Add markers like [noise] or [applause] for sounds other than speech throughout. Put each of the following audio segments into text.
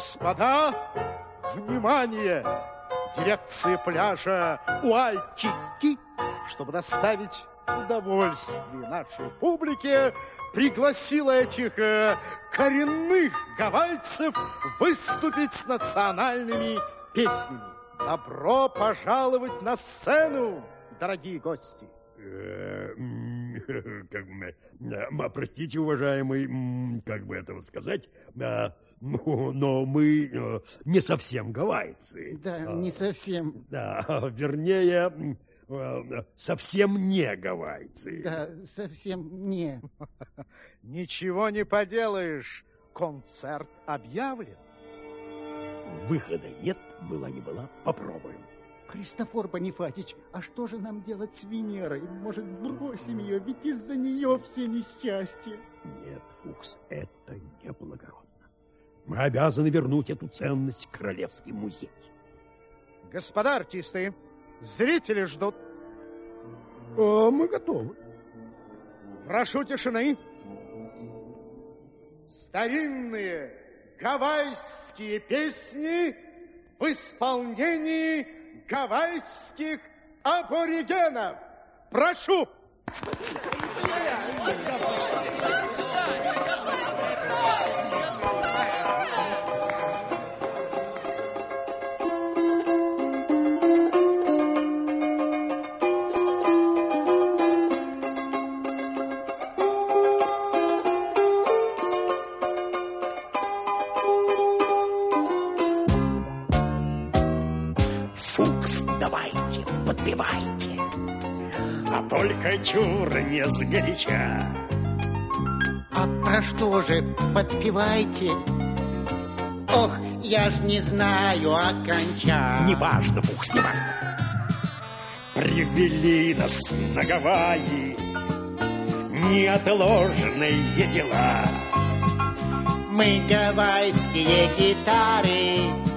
Господа, внимание! Дирекция пляжа Уайкики, чтобы доставить удовольствие нашей публике, пригласила этих э, коренных гавайцев выступить с национальными песнями. Добро пожаловать на сцену, дорогие гости! Э, [laughs] как бы, э, простите, уважаемый, как бы этого сказать, а, ну, но мы э, не совсем гавайцы. Да, не совсем. Да, [laughs] вернее, совсем не гавайцы. Да, совсем не. [laughs] Ничего не поделаешь, концерт объявлен. Выхода нет, была не была, попробуем. Христофор Бонифатич, а что же нам делать с Венерой? Может, бросим ее, ведь из-за нее все несчастья. Нет, Фукс, это неблагородно. Мы обязаны вернуть эту ценность в Королевский музей. Господа артисты, зрители ждут. А, мы готовы. Прошу тишины. Старинные гавайские песни в исполнении гавайских аборигенов. Прошу! Только чур не сгоряча. А про что же подпевайте? Ох, я ж не знаю оконча. Неважно, Бухс, неважно. Привели нас на Гавайи неотложные дела. Мы гавайские гитары,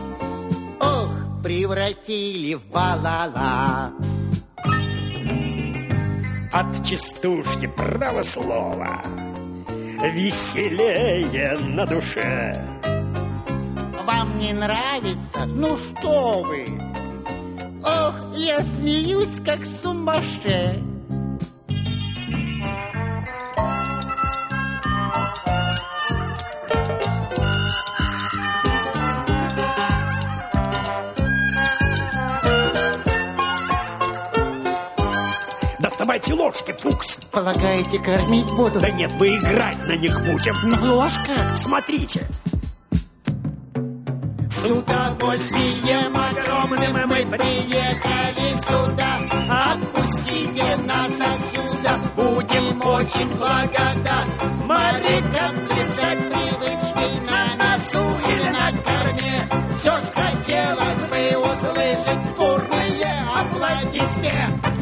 превратили в балала от частушки право слова Веселее на душе Вам не нравится? Ну что вы! Ох, я смеюсь, как сумасшедший Давайте ложки, Фукс. Полагаете, кормить буду? Да нет, мы играть на них будем. На ложках? Смотрите. С удовольствием огромным мы приехали сюда. Отпустите нас отсюда, будем очень благодарны. Морякам плясать привычки на носу или на корме. Все ж хотелось бы услышать бурные аплодисменты.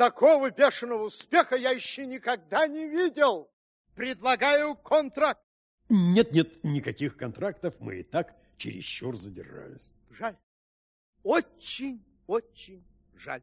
Такого бешеного успеха я еще никогда не видел. Предлагаю контракт. Нет-нет, никаких контрактов. Мы и так чересчур задержались. Жаль. Очень-очень жаль.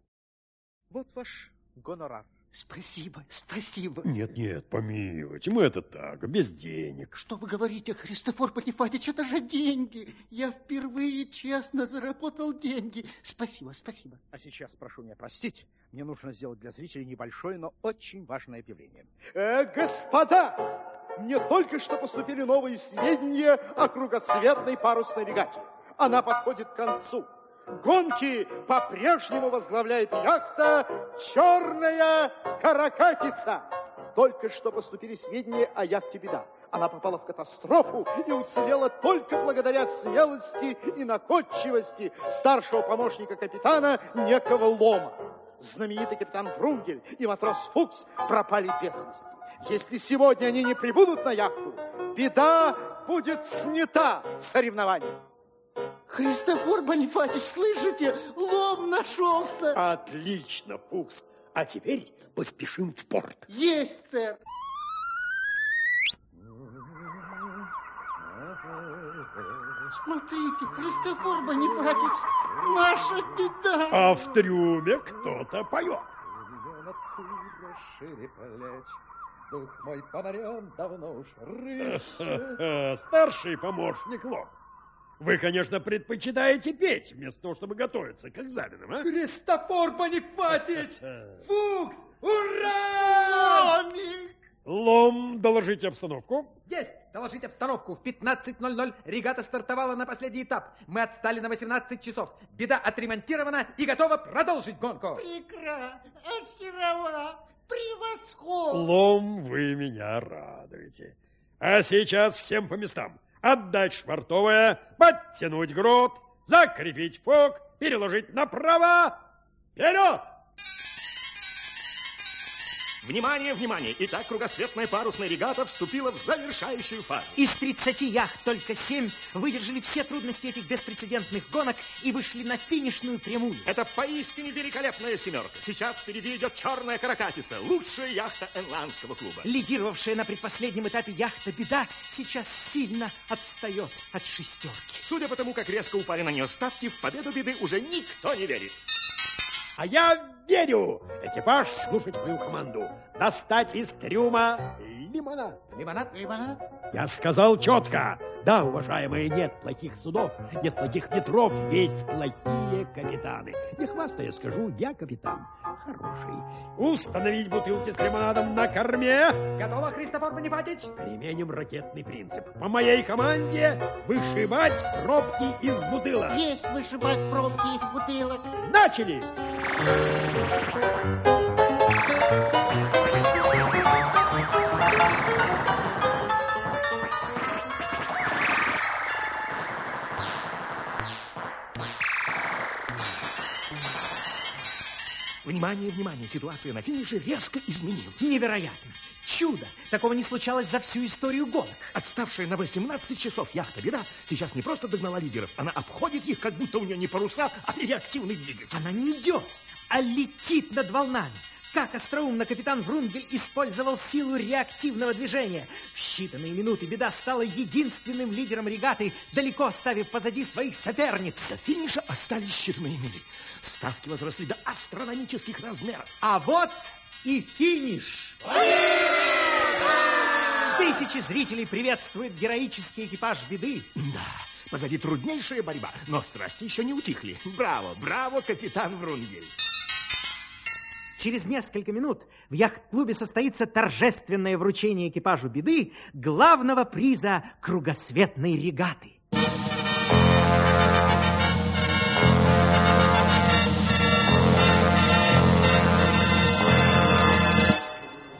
Вот ваш гонорар. Спасибо, спасибо. Нет, нет, помилуйте, мы это так, без денег. Что вы говорите, Христофор Панифатич, это же деньги. Я впервые честно заработал деньги. Спасибо, спасибо. А сейчас прошу меня простить. Мне нужно сделать для зрителей небольшое, но очень важное объявление. Э, господа, мне только что поступили новые сведения о кругосветной парусной регате. Она подходит к концу. Гонки по-прежнему возглавляет яхта «Черная каракатица». Только что поступили сведения о яхте «Беда». Она попала в катастрофу и уцелела только благодаря смелости и находчивости старшего помощника капитана некого Лома. Знаменитый капитан Врунгель и матрос Фукс пропали без вести. Если сегодня они не прибудут на яхту, беда будет снята с соревнований. Христофор Бонифатич, слышите? Лом нашелся. Отлично, Фукс. А теперь поспешим в порт. Есть, сэр. Смотрите, Христофор Бонифатич, наша беда. А в трюме кто-то поет. шире плеч. Дух мой поморен, давно уж. [laughs] Старший помощник Лом. Вы, конечно, предпочитаете петь, вместо того, чтобы готовиться к экзаменам, а? Христофор Бонифатич! [laughs] Фукс! Ура! Ломик! Лом, доложите обстановку. Есть! Доложить обстановку. В 15.00 регата стартовала на последний этап. Мы отстали на 18 часов. Беда отремонтирована и готова продолжить гонку. Прекра! Очарова! Превосходно! Лом, вы меня радуете. А сейчас всем по местам. Отдать швартовое, подтянуть грот, закрепить фок, переложить направо. Вперед! Внимание, внимание! Итак, кругосветная парусная регата вступила в завершающую фазу. Из 30 яхт только 7 выдержали все трудности этих беспрецедентных гонок и вышли на финишную прямую. Это поистине великолепная семерка. Сейчас впереди идет черная каракатица, лучшая яхта Энландского клуба. Лидировавшая на предпоследнем этапе яхта «Беда» сейчас сильно отстает от шестерки. Судя по тому, как резко упали на нее ставки, в победу беды уже никто не верит. А я верю! Экипаж, слушать мою команду. Достать из трюма лимонад. Лимонад? Лимонад? Я сказал четко. Да, уважаемые, нет плохих судов, нет плохих ветров, есть плохие капитаны. Не хвастая скажу, я капитан хороший. Установить бутылки с лимонадом на корме. Готово, Христофор Бонифатич? Применим ракетный принцип. По моей команде вышибать пробки из бутылок. Есть вышибать пробки из бутылок. Начали! Внимание, внимание! Ситуация на финише резко изменилась. Невероятно! Чудо! Такого не случалось за всю историю гонок. Отставшая на 18 часов яхта «Беда» сейчас не просто догнала лидеров, она обходит их, как будто у нее не паруса, а реактивный двигатель. Она не идет, а летит над волнами. Как остроумно капитан Врунгель использовал силу реактивного движения. В считанные минуты беда стала единственным лидером регаты, далеко оставив позади своих соперниц. До финиша остались считанные мили. Ставки возросли до астрономических размеров. А вот и финиш. Тысячи зрителей приветствуют героический экипаж беды. Да, позади труднейшая борьба, но страсти еще не утихли. Браво, браво, капитан Врунгель. Через несколько минут в яхт-клубе состоится торжественное вручение экипажу беды главного приза кругосветной регаты.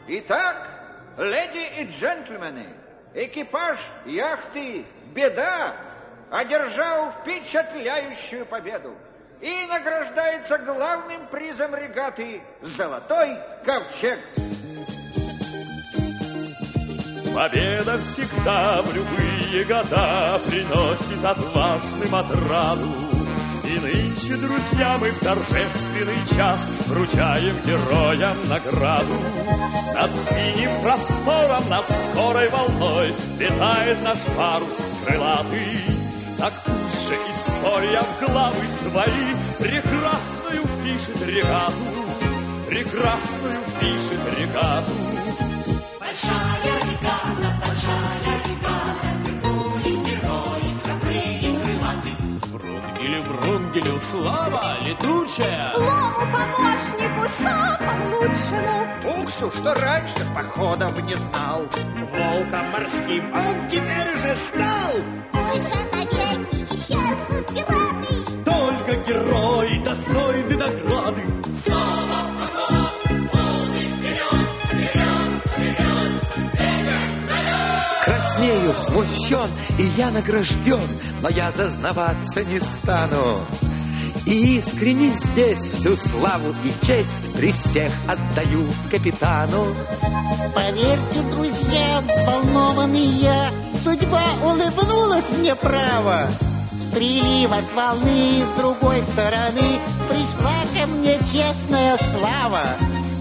Итак, леди и джентльмены, экипаж яхты «Беда» одержал впечатляющую победу и награждается главным призом регаты «Золотой ковчег». Победа всегда в любые года приносит отважным отраду. И нынче, друзья, мы в торжественный час вручаем героям награду. Над синим простором, над скорой волной летает наш парус крылатый. Так же история в главы свои прекрасную впишет регату, прекрасную впишет регату. Врунгелю, Врунгелю, слава летучая! Лому помощнику самому лучшему Фуксу, что раньше походов не знал. Волком морским он теперь уже стал! Смущен, и я награжден, но я зазнаваться не стану. И искренне здесь всю славу и честь при всех отдаю капитану. Поверьте, друзья, взволнованный я, судьба улыбнулась мне право. С прилива, с волны, с другой стороны пришла ко мне честная слава.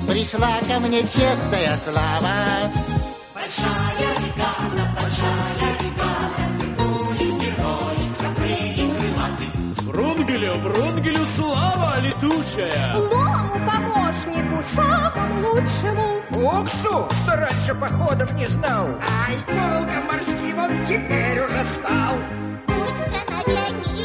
Пришла ко мне честная слава. Врунгелю слава летучая! Злому помощнику, самому лучшему. Фуксу, что раньше походов не знал. Ай, волком морским он теперь уже стал. Пусть же навеки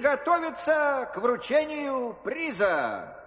Приготовиться к вручению приза.